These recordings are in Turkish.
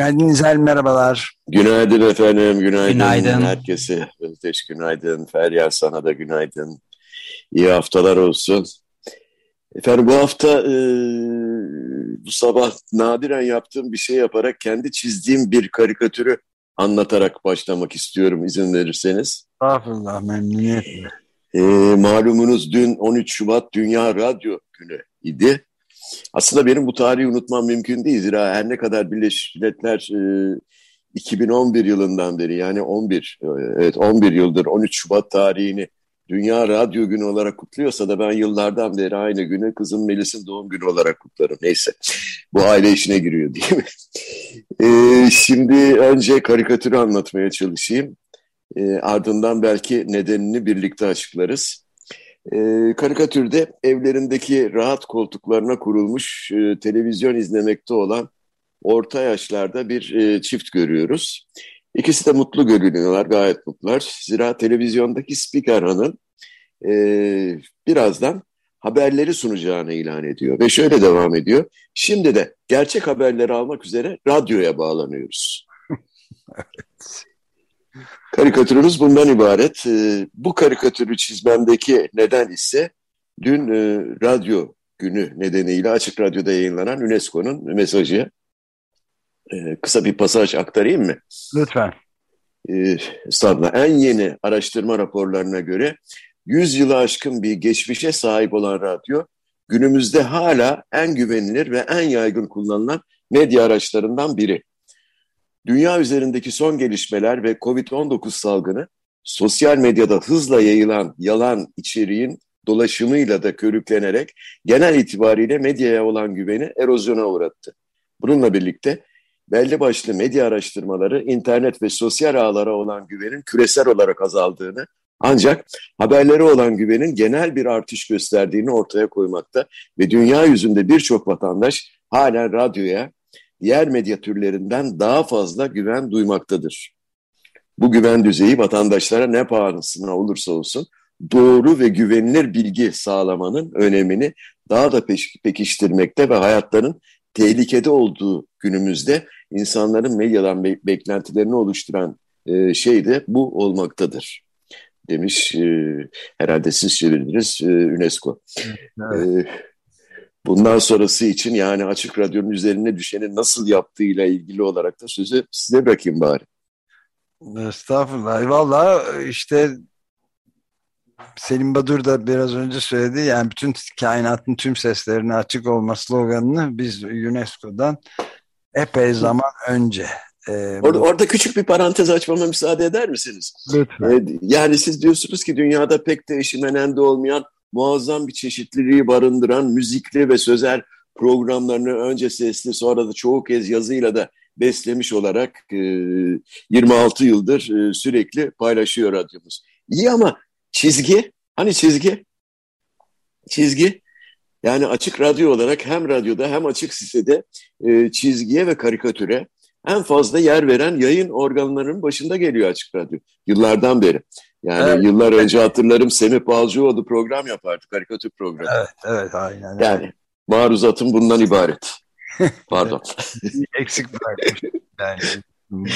Günaydın İzel, merhabalar. Günaydın efendim, günaydın, günaydın. herkese. Özdeş günaydın, Feryal sana da günaydın. İyi haftalar olsun. Efendim bu hafta e, bu sabah nadiren yaptığım bir şey yaparak kendi çizdiğim bir karikatürü anlatarak başlamak istiyorum izin verirseniz. Estağfurullah, memnuniyetle. E, malumunuz dün 13 Şubat Dünya Radyo Günü idi. Aslında benim bu tarihi unutmam mümkün değil. Zira her ne kadar Birleşmiş Milletler e, 2011 yılından beri yani 11 e, evet 11 yıldır 13 Şubat tarihini Dünya Radyo Günü olarak kutluyorsa da ben yıllardan beri aynı günü kızım Melis'in doğum günü olarak kutlarım. Neyse bu aile işine giriyor değil mi? E, şimdi önce karikatürü anlatmaya çalışayım. E, ardından belki nedenini birlikte açıklarız. E, karikatürde evlerindeki rahat koltuklarına kurulmuş e, televizyon izlemekte olan orta yaşlarda bir e, çift görüyoruz. İkisi de mutlu görünüyorlar, gayet mutlular. Zira televizyondaki spiker hanım e, birazdan haberleri sunacağını ilan ediyor. Ve şöyle devam ediyor. Şimdi de gerçek haberleri almak üzere radyoya bağlanıyoruz. evet. Karikatürümüz bundan ibaret. E, bu karikatürü çizmemdeki neden ise dün e, radyo günü nedeniyle Açık Radyo'da yayınlanan UNESCO'nun mesajı. E, kısa bir pasaj aktarayım mı? Lütfen. E, estağfurullah. En yeni araştırma raporlarına göre 100 yılı aşkın bir geçmişe sahip olan radyo günümüzde hala en güvenilir ve en yaygın kullanılan medya araçlarından biri. Dünya üzerindeki son gelişmeler ve COVID-19 salgını sosyal medyada hızla yayılan yalan içeriğin dolaşımıyla da körüklenerek genel itibariyle medyaya olan güveni erozyona uğrattı. Bununla birlikte belli başlı medya araştırmaları internet ve sosyal ağlara olan güvenin küresel olarak azaldığını ancak haberlere olan güvenin genel bir artış gösterdiğini ortaya koymakta ve dünya yüzünde birçok vatandaş halen radyoya diğer medya türlerinden daha fazla güven duymaktadır. Bu güven düzeyi vatandaşlara ne pahasına olursa olsun doğru ve güvenilir bilgi sağlamanın önemini daha da pekiştirmekte ve hayatların tehlikede olduğu günümüzde insanların medyadan be beklentilerini oluşturan e, şey de bu olmaktadır demiş e, herhalde siz çevirdiniz e, UNESCO. Evet. E, bundan sonrası için yani Açık Radyo'nun üzerine düşeni nasıl yaptığıyla ilgili olarak da sözü size bırakayım bari. Estağfurullah. Valla işte Selim Badur da biraz önce söyledi. Yani bütün kainatın tüm seslerine açık olma sloganını biz UNESCO'dan epey zaman önce ee, orada, orada küçük bir parantez açmama müsaade eder misiniz? Lütfen. Ee, yani siz diyorsunuz ki dünyada pek de eşimenende olmayan muazzam bir çeşitliliği barındıran müzikli ve sözel programlarını önce sesli sonra da çoğu kez yazıyla da beslemiş olarak e, 26 yıldır e, sürekli paylaşıyor radyomuz. İyi ama çizgi, hani çizgi? Çizgi yani açık radyo olarak hem radyoda hem açık sitede e, çizgiye ve karikatüre en fazla yer veren yayın organlarının başında geliyor Açık Radyo. Yıllardan beri. Yani evet. yıllar önce hatırlarım Semih Balcıoğlu program yapardı, karikatür programı. Evet, evet aynen. Yani maruzatım bundan ibaret. Pardon. Eksik bırakmış. Yani.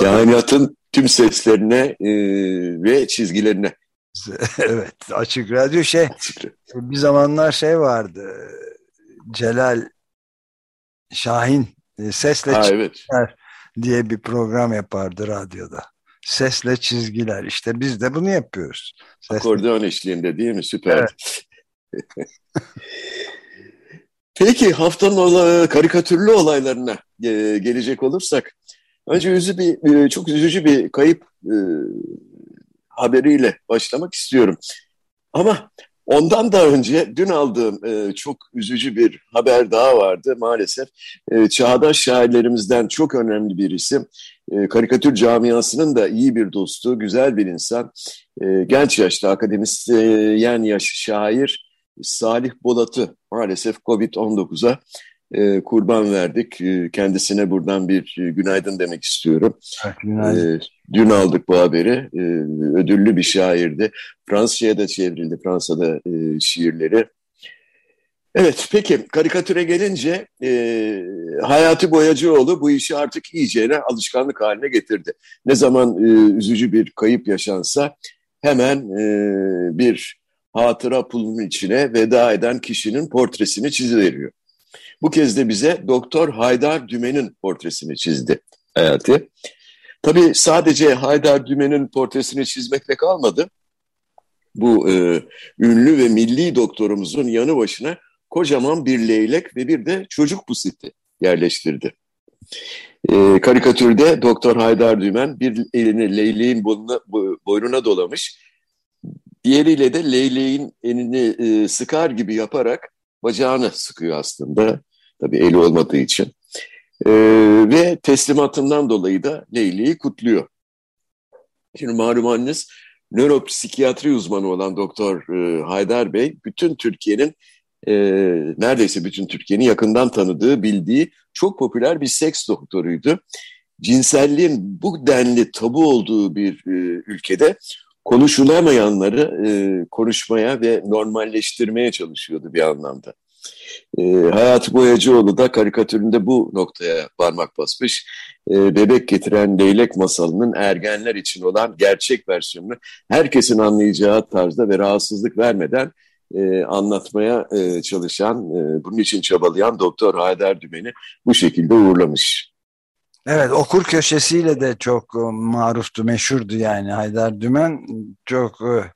Kainatın tüm seslerine e, ve çizgilerine. evet, Açık Radyo şey, bir zamanlar şey vardı, Celal Şahin sesle ha, çizgiler evet. diye bir program yapardı radyoda. Sesle çizgiler. İşte biz de bunu yapıyoruz. Sesle... Akordeon eşliğinde değil mi? Süper. Evet. Peki haftanın ola, karikatürlü olaylarına e, gelecek olursak önce üzü bir, e, çok üzücü bir kayıp e, haberiyle başlamak istiyorum. Ama Ondan da önce dün aldığım e, çok üzücü bir haber daha vardı maalesef. E, çağdaş şairlerimizden çok önemli bir isim. e, karikatür camiasının da iyi bir dostu, güzel bir insan. E, genç yaşta akademisyen yaş şair Salih Bolat'ı maalesef Covid-19'a e, kurban verdik. E, kendisine buradan bir e, günaydın demek istiyorum. Evet, E, dün aldık bu haberi. E, ödüllü bir şairdi. Fransızca'ya da çevrildi Fransa'da e, şiirleri. Evet peki karikatüre gelince e, Hayati Boyacıoğlu bu işi artık iyicene alışkanlık haline getirdi. Ne zaman e, üzücü bir kayıp yaşansa hemen e, bir hatıra pulunun içine veda eden kişinin portresini çiziveriyor. Bu kez de bize Doktor Haydar Dümen'in portresini çizdi Hayati. Tabii sadece Haydar Dümen'in portresini çizmekle kalmadı. Bu e, ünlü ve milli doktorumuzun yanı başına kocaman bir leylek ve bir de çocuk pusiti yerleştirdi. E, karikatürde Doktor Haydar Dümen bir elini leyleğin boynuna, boynuna dolamış, diğeriyle de leyleğin elini e, sıkar gibi yaparak bacağını sıkıyor aslında. Tabii eli olmadığı için. E, ve teslimatından dolayı da leyleği kutluyor. Şimdi malumunuz nöropsikiyatri uzmanı olan Doktor e, Haydar Bey bütün Türkiye'nin e, neredeyse bütün Türkiye'nin yakından tanıdığı, bildiği çok popüler bir seks doktoruydu. Cinselliğin bu denli tabu olduğu bir e, ülkede konuşulamayanları e, konuşmaya ve normalleştirmeye çalışıyordu bir anlamda. E, Hayat Boyacıoğlu da karikatüründe bu noktaya parmak basmış. E, bebek getiren leylek masalının ergenler için olan gerçek versiyonunu herkesin anlayacağı tarzda ve rahatsızlık vermeden e, anlatmaya e, çalışan, e, bunun için çabalayan Doktor Haydar Dümen'i bu şekilde uğurlamış. Evet okur köşesiyle de çok e, maruftu, meşhurdu yani Haydar Dümen. Çok e,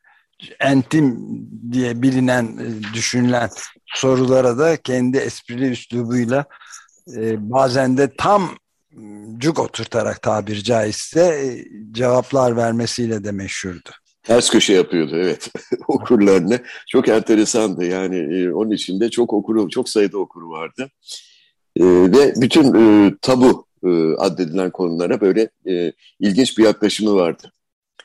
entim diye bilinen, e, düşünülen sorulara da kendi esprili üslubuyla bazen de tam cuk oturtarak tabiri caizse cevaplar vermesiyle de meşhurdu. Ters köşe yapıyordu evet okurlarına. Çok enteresandı yani e, onun içinde çok okuru, çok sayıda okuru vardı. E, ve bütün e, tabu e, addedilen konulara böyle e, ilginç bir yaklaşımı vardı.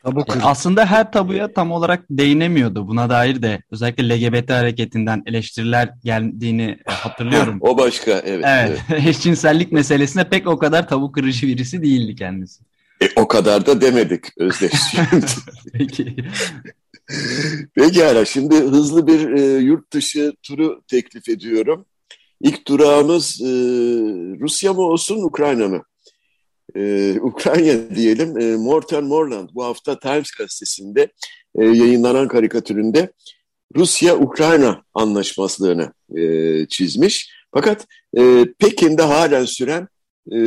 Tabu e, aslında her tabuya tam olarak değinemiyordu. Buna dair de özellikle LGBT hareketinden eleştiriler geldiğini hatırlıyorum. o başka evet. Evet, evet. eşcinsellik meselesine pek o kadar tabu kırıcı birisi değildi kendisi. E, o kadar da demedik Özdeş. Peki. Peki hala şimdi hızlı bir e, yurt dışı turu teklif ediyorum. İlk durağımız e, Rusya mı olsun Ukrayna mı? E, Ukrayna diyelim. E, Morten Morland bu hafta Times gazetesinde e, yayınlanan karikatüründe Rusya-Ukrayna anlaşmazlığını e, çizmiş. Fakat e, Pekin'de halen süren e,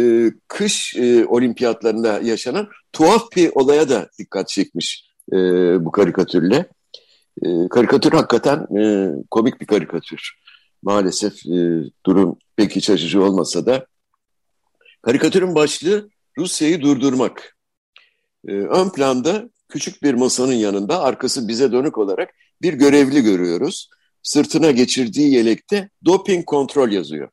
kış e, olimpiyatlarında yaşanan tuhaf bir olaya da dikkat çekmiş e, bu karikatürle. E, karikatür hakikaten e, komik bir karikatür. Maalesef e, durum pek iç açıcı olmasa da. Karikatürün başlığı Rusya'yı durdurmak. E, ön planda küçük bir masanın yanında arkası bize dönük olarak bir görevli görüyoruz. Sırtına geçirdiği yelekte doping kontrol yazıyor.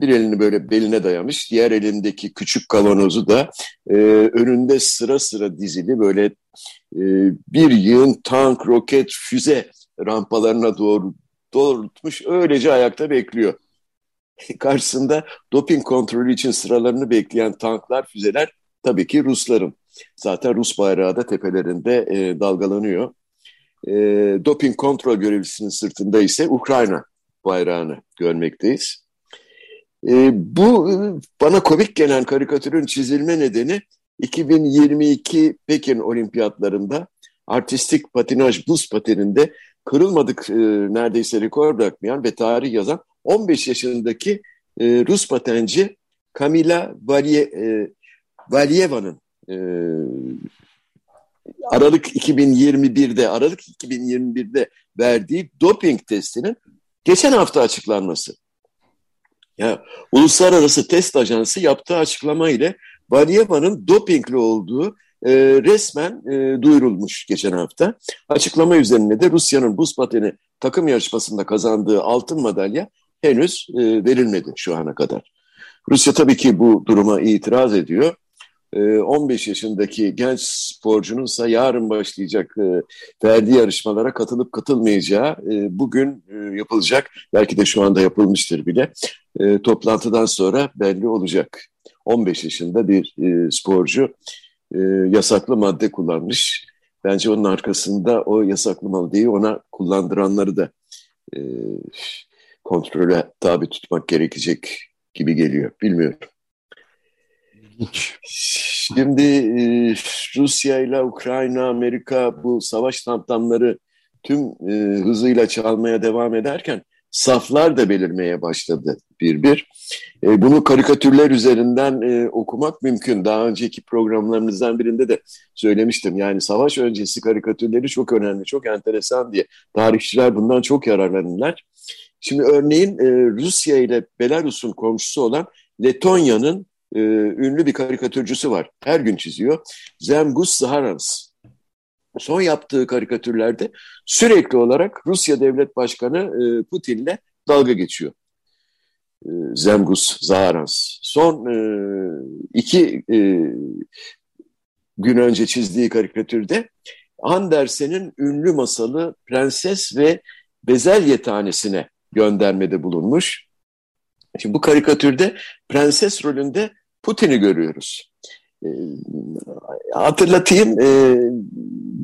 Bir elini böyle beline dayamış, diğer elindeki küçük kavanozu da e, önünde sıra sıra dizili böyle e, bir yığın tank, roket, füze rampalarına doğru doğrultmuş. Öylece ayakta bekliyor. Karşısında doping kontrolü için sıralarını bekleyen tanklar, füzeler tabii ki Rusların. Zaten Rus bayrağı da tepelerinde e, dalgalanıyor. E, doping kontrol görevlisinin sırtında ise Ukrayna bayrağını görmekteyiz. E, bu bana komik gelen karikatürün çizilme nedeni 2022 Pekin Olimpiyatlarında artistik patinaj buz pateninde kırılmadık e, neredeyse rekor bırakmayan ve tarih yazan 15 yaşındaki e, Rus patenci Kamila Valye, e, Valyeva'nın e, Aralık 2021'de Aralık 2021'de verdiği doping testinin geçen hafta açıklanması. Ya Uluslararası Test Ajansı yaptığı açıklama ile Valyeva'nın dopingli olduğu e, resmen e, duyurulmuş geçen hafta. Açıklama üzerine de Rusya'nın buz pateni takım yarışmasında kazandığı altın madalya henüz e, verilmedi şu ana kadar. Rusya tabii ki bu duruma itiraz ediyor. 15 yaşındaki genç sporcunun ise yarın başlayacak ferdi yarışmalara katılıp katılmayacağı bugün yapılacak, belki de şu anda yapılmıştır bile, toplantıdan sonra belli olacak. 15 yaşında bir sporcu yasaklı madde kullanmış. Bence onun arkasında o yasaklı maddeyi ona kullandıranları da kontrole tabi tutmak gerekecek gibi geliyor. Bilmiyorum. Şimdi e, Rusya ile Ukrayna, Amerika bu savaş tamtamları tüm e, hızıyla çalmaya devam ederken saflar da belirmeye başladı bir bir. E, bunu karikatürler üzerinden e, okumak mümkün. Daha önceki programlarımızdan birinde de söylemiştim. Yani savaş öncesi karikatürleri çok önemli, çok enteresan diye. Tarihçiler bundan çok yararlanırlar. Şimdi örneğin e, Rusya ile Belarus'un komşusu olan Letonya'nın e, ünlü bir karikatürcüsü var. Her gün çiziyor. Zemgus Zaharans. Son yaptığı karikatürlerde sürekli olarak Rusya Devlet Başkanı e, Putin'le dalga geçiyor. E, Zemgus Zaharans. Son e, iki e, gün önce çizdiği karikatürde Andersen'in ünlü masalı Prenses ve Bezelye tanesine göndermede bulunmuş. Şimdi bu karikatürde prenses rolünde Putin'i görüyoruz. E, hatırlatayım e,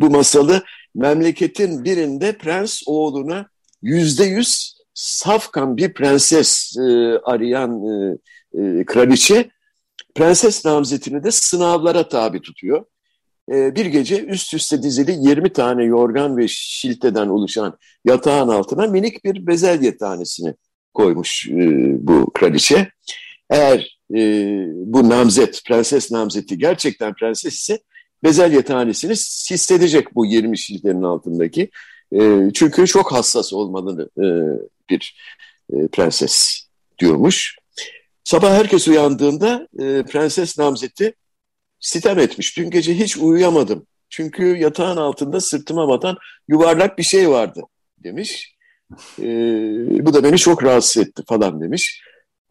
bu masalı memleketin birinde prens oğluna yüzde yüz safkan bir prenses e, arayan e, e, kraliçe prenses namzetini de sınavlara tabi tutuyor. E, bir gece üst üste dizili 20 tane yorgan ve şilteden oluşan yatağın altına minik bir bezelye tanesini koymuş e, bu kraliçe. Eğer e, bu namzet, prenses namzeti gerçekten prenses ise bezelye tanesini hissedecek bu 20 şiltenin altındaki. E, çünkü çok hassas olmalı bir prenses diyormuş. Sabah herkes uyandığında prenses namzeti sitem etmiş. Dün gece hiç uyuyamadım. Çünkü yatağın altında sırtıma batan yuvarlak bir şey vardı demiş. E, bu da beni çok rahatsız etti falan demiş.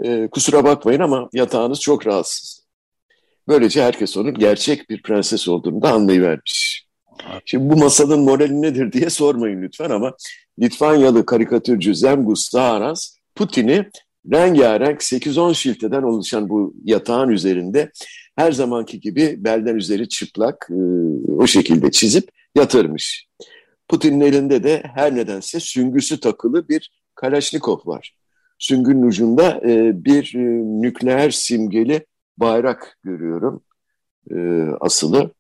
E, kusura bakmayın ama yatağınız çok rahatsız. Böylece herkes onun gerçek bir prenses olduğunu da anlayıvermiş. Şimdi bu masalın morali nedir diye sormayın lütfen ama Litvanyalı karikatürcü Zemgus Zaharas Putin'i rengarenk 8-10 şilteden oluşan bu yatağın üzerinde her zamanki gibi belden üzeri çıplak e, o şekilde çizip yatırmış. Putin'in elinde de her nedense süngüsü takılı bir Kalaşnikov var. Süngünün ucunda e, bir e, nükleer simgeli bayrak görüyorum e, asılı.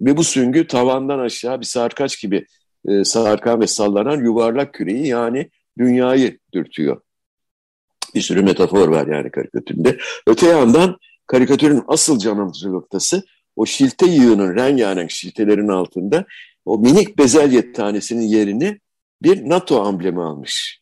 Ve bu süngü tavandan aşağı bir sarkaç gibi e, sarkan ve sallanan yuvarlak küreyi yani dünyayı dürtüyor. Bir sürü metafor var yani karikatüründe. Öte yandan karikatürün asıl canımcı noktası o şilte yığının rengarenk şiltelerin altında o minik bezelye tanesinin yerini bir NATO amblemi almış.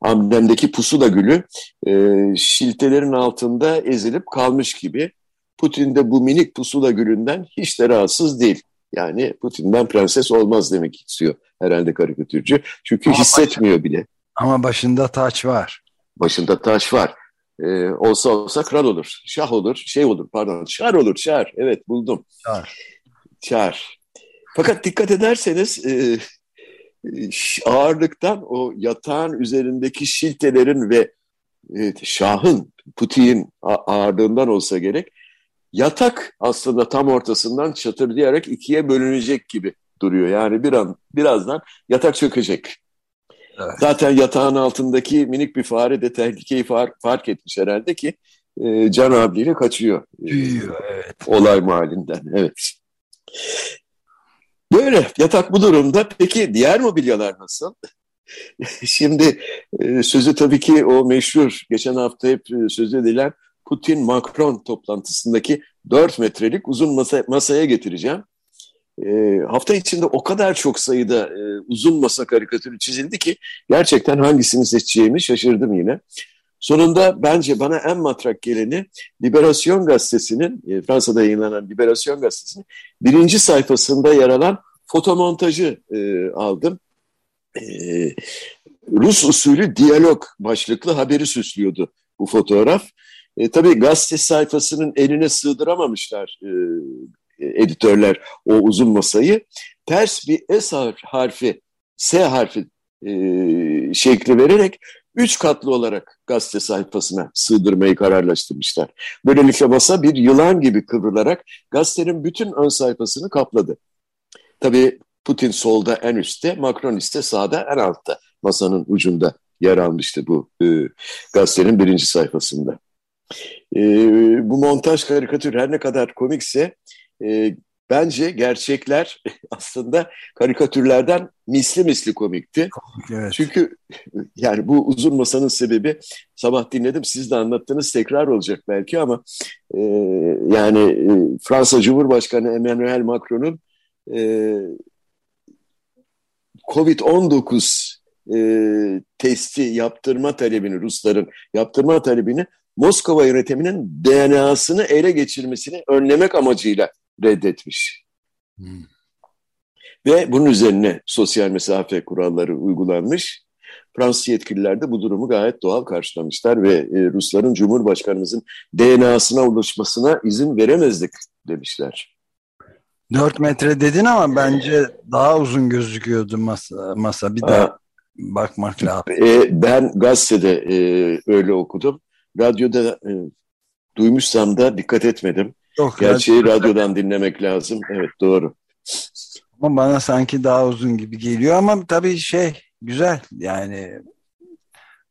Amblemdeki pusula gülü e, şiltelerin altında ezilip kalmış gibi. Putin de bu minik pusula gülünden hiç de rahatsız değil. Yani Putin'den prenses olmaz demek istiyor herhalde karikatürcü. Çünkü ama hissetmiyor baş, bile. Ama başında taç var. Başında taç var. Ee, olsa olsa kral olur, şah olur, şey olur pardon, şar olur, şar. Evet buldum. Şar. Şar. Fakat dikkat ederseniz e, ağırlıktan o yatağın üzerindeki şiltelerin ve e, şahın, Putin'in ağırlığından olsa gerek yatak aslında tam ortasından çatırdayarak ikiye bölünecek gibi duruyor. Yani bir an birazdan yatak çökecek. Evet. Zaten yatağın altındaki minik bir fare de tehlikeyi far, fark etmiş herhalde ki e, Can abiyle kaçıyor. Büyüyor, evet. Olay mahallinden, evet. Böyle yatak bu durumda. Peki diğer mobilyalar nasıl? Şimdi e, sözü tabii ki o meşhur geçen hafta hep e, söz edilen Putin-Macron toplantısındaki 4 metrelik uzun masa, masaya getireceğim. E, hafta içinde o kadar çok sayıda e, uzun masa karikatürü çizildi ki gerçekten hangisini seçeceğimi şaşırdım yine. Sonunda bence bana en matrak geleni Liberasyon Gazetesi'nin, e, Fransa'da yayınlanan Liberasyon Gazetesi'nin birinci sayfasında yer alan fotomontajı e, aldım. E, Rus usulü diyalog başlıklı haberi süslüyordu bu fotoğraf. E, tabii gazete sayfasının eline sığdıramamışlar e, editörler o uzun masayı. Ters bir S harfi, S harfi e, şekli vererek üç katlı olarak gazete sayfasına sığdırmayı kararlaştırmışlar. Böylelikle masa bir yılan gibi kıvrılarak gazetenin bütün ön sayfasını kapladı. Tabii Putin solda en üstte, Macron ise sağda en altta masanın ucunda yer almıştı bu e, gazetenin birinci sayfasında. E, bu montaj karikatür her ne kadar komikse e, bence gerçekler aslında karikatürlerden misli misli komikti. Evet. Çünkü yani bu uzun masanın sebebi sabah dinledim siz de anlattınız tekrar olacak belki ama e, yani e, Fransa Cumhurbaşkanı Emmanuel Macron'un e, Covid-19 e, testi yaptırma talebini Rusların yaptırma talebini Moskova yönetiminin DNA'sını ele geçirmesini önlemek amacıyla reddetmiş. Hmm. Ve bunun üzerine sosyal mesafe kuralları uygulanmış. Fransız yetkililer de bu durumu gayet doğal karşılamışlar ve e, Rusların Cumhurbaşkanımızın DNA'sına ulaşmasına izin veremezdik demişler. 4 metre dedin ama bence daha uzun gözüküyordu masa. masa. Bir daha bakmak lazım. E, ben gazetede e, öyle okudum. Radyoda e, duymuşsam da dikkat etmedim. Yok, Gerçeği radyo... radyodan dinlemek lazım. Evet doğru. Ama bana sanki daha uzun gibi geliyor ama tabii şey güzel yani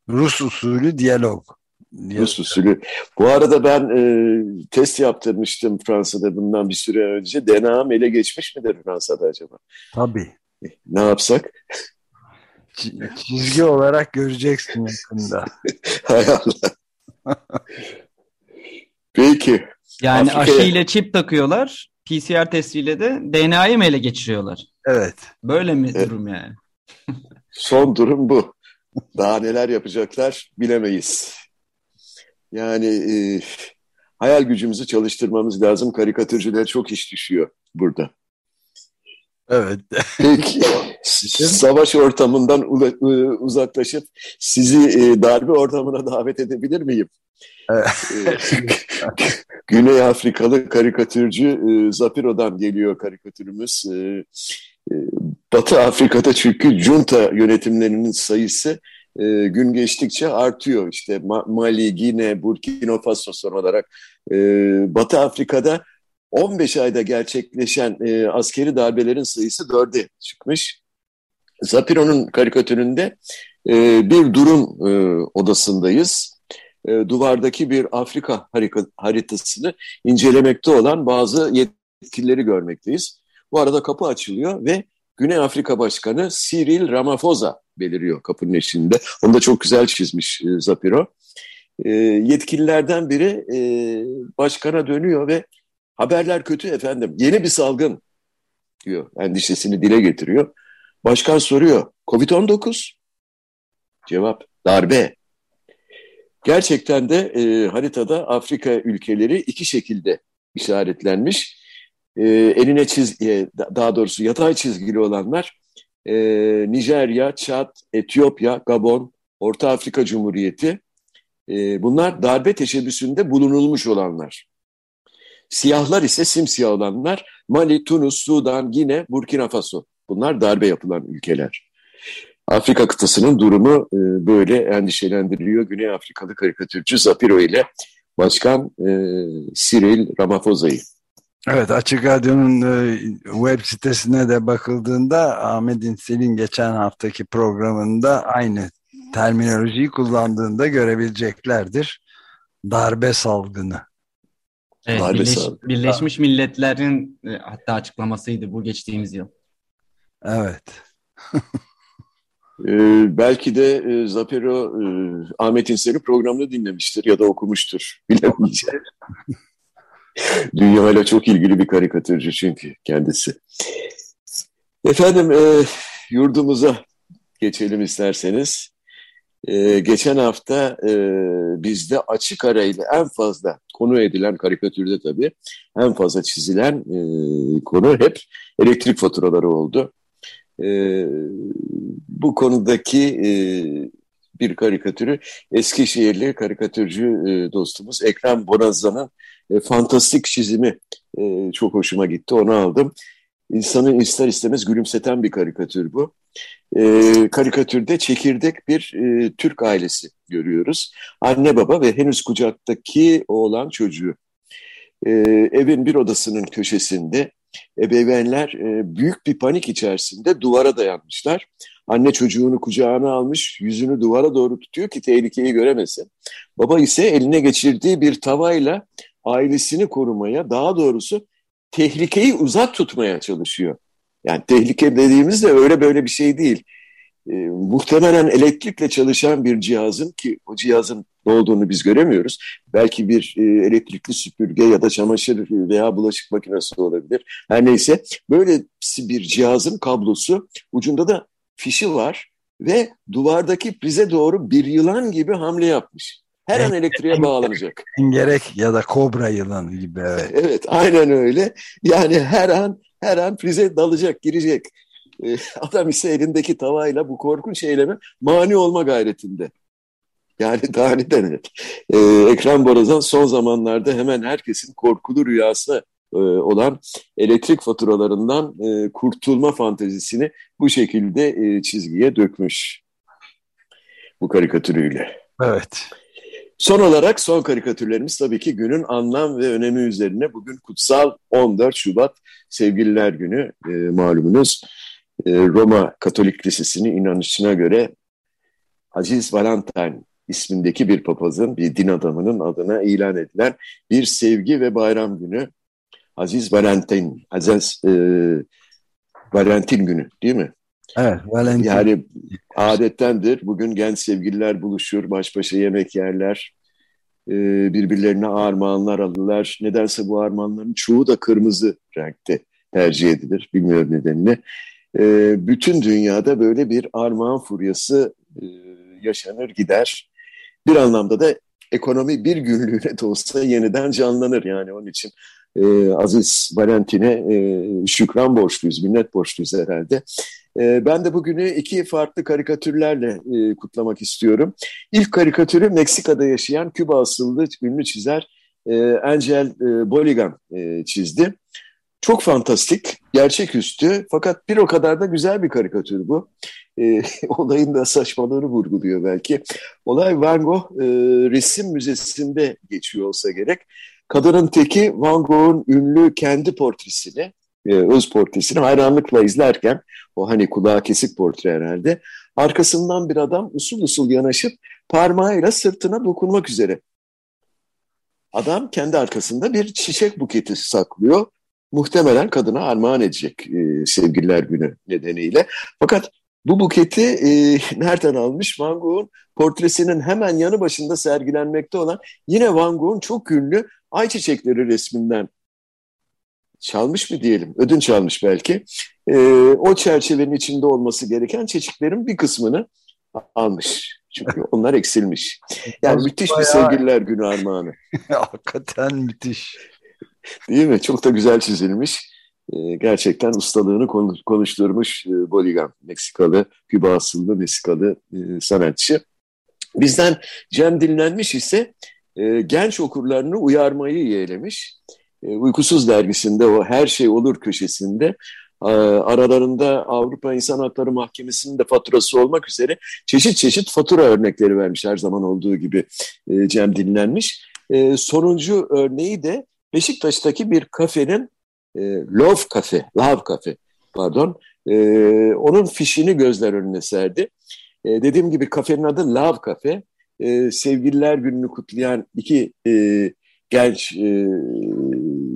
Rus usulü diyalog. Rus usulü. Bu arada ben e, test yaptırmıştım Fransa'da bundan bir süre önce. DNA'm ele geçmiş midir Fransa'da acaba? Tabii. Ne yapsak? Çizgi olarak göreceksin yakında. Hay Allah. Peki. Yani Afrika'ya... aşı ile çip takıyorlar. PCR testiyle de DNA'yı mı ele geçiriyorlar? Evet. Böyle mi evet. durum yani? Son durum bu. Daha neler yapacaklar bilemeyiz. Yani e, hayal gücümüzü çalıştırmamız lazım. Karikatürcüler çok iş düşüyor burada. Evet. Peki, savaş ortamından uzaklaşıp sizi e, darbe ortamına davet edebilir miyim? Evet. E, Güney Afrikalı karikatürcü e, Zapiro'dan geliyor karikatürümüz. Batı Afrika'da çünkü junta yönetimlerinin sayısı gün geçtikçe artıyor. İşte Mali, Gine, Burkina Faso son olarak. Batı Afrika'da 15 ayda gerçekleşen e, askeri darbelerin sayısı dörde çıkmış. Zapiro'nun karikatüründe e, bir durum e, odasındayız. E, duvardaki bir Afrika haritasını incelemekte olan bazı yetkilileri görmekteyiz. Bu arada kapı açılıyor ve Güney Afrika Başkanı Cyril Ramaphosa beliriyor kapının eşiğinde. Onu da çok güzel çizmiş e, Zapiro. E, yetkililerden biri e, başkana dönüyor ve Haberler kötü efendim. Yeni bir salgın diyor. Endişesini dile getiriyor. Başkan soruyor. Covid-19? Cevap darbe. Gerçekten de e, haritada Afrika ülkeleri iki şekilde işaretlenmiş. E, eline çiz, e, daha doğrusu yatay çizgili olanlar e, Nijerya, Çad, Etiyopya, Gabon, Orta Afrika Cumhuriyeti. E, bunlar darbe teşebbüsünde bulunulmuş olanlar. Siyahlar ise simsiyah olanlar Mali, Tunus, Sudan, Gine, Burkina Faso. Bunlar darbe yapılan ülkeler. Afrika kıtasının durumu e, böyle endişelendiriyor. Güney Afrikalı karikatürcü Zapiro ile Başkan e, Cyril Ramaphosa''yı. Evet Açık Radyo'nun e, web sitesine de bakıldığında Ahmet İnsel'in geçen haftaki programında aynı terminolojiyi kullandığında görebileceklerdir. Darbe salgını. Evet, Birleş, Birleşmiş Milletler'in e, hatta açıklamasıydı bu geçtiğimiz yıl. Evet. ee, belki de e, Zapero e, Ahmet İnsel'i programda dinlemiştir ya da okumuştur. Bilemeyeceğim. Dünyayla çok ilgili bir karikatürcü çünkü kendisi. Efendim e, yurdumuza geçelim isterseniz. Ee, geçen hafta e, bizde açık arayla en fazla konu edilen karikatürde tabii en fazla çizilen e, konu hep elektrik faturaları oldu. E, bu konudaki e, bir karikatürü Eskişehirli karikatürcü e, dostumuz Ekrem Borazan'ın e, fantastik çizimi e, çok hoşuma gitti. Onu aldım. İnsanı ister istemez gülümseten bir karikatür bu. E, karikatürde çekirdek bir e, Türk ailesi görüyoruz. Anne baba ve henüz kucaktaki oğlan çocuğu. E, evin bir odasının köşesinde ebeveynler e, büyük bir panik içerisinde duvara dayanmışlar. Anne çocuğunu kucağına almış, yüzünü duvara doğru tutuyor ki tehlikeyi göremesin. Baba ise eline geçirdiği bir tavayla ailesini korumaya, daha doğrusu tehlikeyi uzak tutmaya çalışıyor. Yani tehlike dediğimiz de öyle böyle bir şey değil. E, muhtemelen elektrikle çalışan bir cihazın ki o cihazın ne olduğunu biz göremiyoruz. Belki bir e, elektrikli süpürge ya da çamaşır veya bulaşık makinesi olabilir. Her neyse böyle bir cihazın kablosu ucunda da fişi var ve duvardaki prize doğru bir yılan gibi hamle yapmış. Her an elektriğe bağlanacak. Gerek ya da kobra yılanı gibi evet. Evet aynen öyle. Yani her an her an prize dalacak, girecek. Ee, adam ise elindeki tavayla bu korkunç eyleme mani olma gayretinde. Yani daha ne denir? Ee, Ekrem Borazan son zamanlarda hemen herkesin korkulu rüyası e, olan elektrik faturalarından e, kurtulma fantezisini bu şekilde e, çizgiye dökmüş. Bu karikatürüyle. Evet. Son olarak son karikatürlerimiz tabii ki günün anlam ve önemi üzerine. Bugün kutsal 14 Şubat Sevgililer Günü e, malumunuz. E, Roma Katolik Lisesi'nin inanışına göre Aziz Valentine ismindeki bir papazın, bir din adamının adına ilan edilen bir sevgi ve bayram günü. Aziz Valentin, Aziz e, Valentin günü değil mi? Evet, Valentin. Yani adettendir. Bugün genç sevgililer buluşur, baş başa yemek yerler. E, birbirlerine armağanlar alırlar. Nedense bu armağanların çoğu da kırmızı renkte tercih edilir. Bilmiyorum nedenini. E, bütün dünyada böyle bir armağan furyası e, yaşanır gider. Bir anlamda da ekonomi bir günlüğüne de olsa yeniden canlanır. Yani onun için e, Aziz Valentin'e e, şükran borçluyuz, minnet borçluyuz herhalde. E, ben de bugünü iki farklı karikatürlerle e, kutlamak istiyorum. İlk karikatürü Meksika'da yaşayan Küba asıllı ünlü çizer e, Angel e, Boligan e, çizdi. Çok fantastik, gerçeküstü fakat bir o kadar da güzel bir karikatür bu. E, olayın da saçmalığını vurguluyor belki. Olay Van Gogh e, Resim Müzesi'nde geçiyor olsa gerek. Kadının teki Van Gogh'un ünlü kendi portresini, e, öz portresini hayranlıkla izlerken, o hani kulağı kesik portre herhalde, arkasından bir adam usul usul yanaşıp parmağıyla sırtına dokunmak üzere. Adam kendi arkasında bir çiçek buketi saklıyor. Muhtemelen kadına armağan edecek e, sevgililer günü nedeniyle. Fakat bu buketi e, nereden almış? Van Gogh'un portresinin hemen yanı başında sergilenmekte olan yine Van Gogh'un çok ünlü ayçiçekleri resminden çalmış mı diyelim, ödünç almış belki. E, o çerçevenin içinde olması gereken çeşitlerin bir kısmını almış. Çünkü onlar eksilmiş. Yani müthiş bir sevgililer günü armağanı. Hakikaten müthiş. Değil mi? Çok da güzel çizilmiş. Ee, gerçekten ustalığını konuşturmuş e, Boligan, Meksikalı, Küba asıllı Meksikalı e, sanatçı. Bizden Cem Dinlenmiş ise e, genç okurlarını uyarmayı yeğlemiş. Uykusuz dergisinde o Her Şey Olur köşesinde aralarında Avrupa İnsan Hakları Mahkemesi'nin de faturası olmak üzere çeşit çeşit fatura örnekleri vermiş her zaman olduğu gibi Cem Dinlenmiş. Sonuncu örneği de Beşiktaş'taki bir kafenin e, Love Cafe, Love Cafe pardon, e, onun fişini gözler önüne serdi. E, dediğim gibi kafenin adı Love Cafe. E, sevgililer gününü kutlayan iki e, genç e,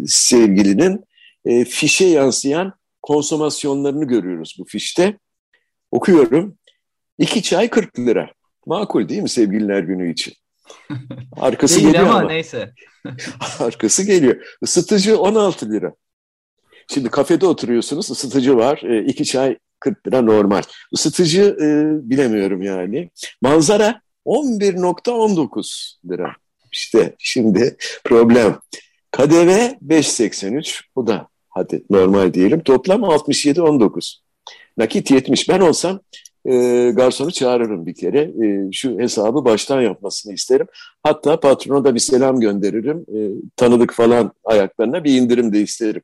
sevgilinin e, fişe yansıyan konsomasyonlarını görüyoruz bu fişte. Okuyorum. İki çay 40 lira. Makul değil mi sevgililer günü için? Arkası değil geliyor ama, ama. neyse. Arkası geliyor. Isıtıcı 16 lira. Şimdi kafede oturuyorsunuz, ısıtıcı var. E, iki çay 40 lira normal. Isıtıcı e, bilemiyorum yani. Manzara 11.19 lira. İşte şimdi problem. KDV 5.83. Bu da hadi normal diyelim. Toplam 67.19. Nakit 70. Ben olsam e, garsonu çağırırım bir kere. E, şu hesabı baştan yapmasını isterim. Hatta patrona da bir selam gönderirim. E, tanıdık falan ayaklarına bir indirim de isterim.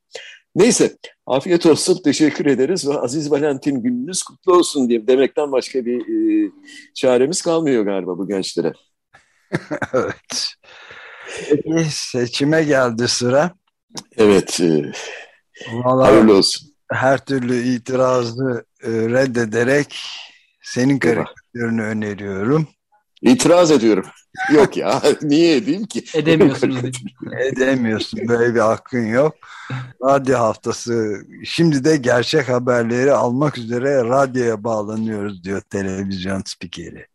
Neyse afiyet olsun teşekkür ederiz ve Aziz Valentin gününüz kutlu olsun diye demekten başka bir e, çaremiz kalmıyor galiba bu gençlere. evet. Peki seçime geldi sıra. Evet. E, Vallahi hayırlı olsun. Her türlü itirazı e, reddederek senin karikatürünü öneriyorum. İtiraz ediyorum. Yok ya niye edeyim ki? Edemiyorsunuz. Edemiyorsun böyle bir hakkın yok. Radyo haftası şimdi de gerçek haberleri almak üzere radyoya bağlanıyoruz diyor televizyon spikeri.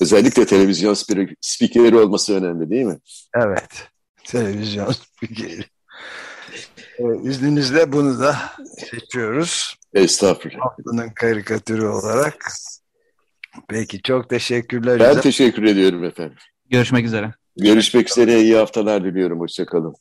Özellikle televizyon spikeri olması önemli değil mi? Evet televizyon spikeri. Evet, izninizle bunu da seçiyoruz. Estağfurullah. Haftanın karikatürü olarak. Peki çok teşekkürler. Ben güzel. teşekkür ediyorum efendim. Görüşmek üzere. Görüşmek üzere. İyi haftalar diliyorum. Hoşçakalın.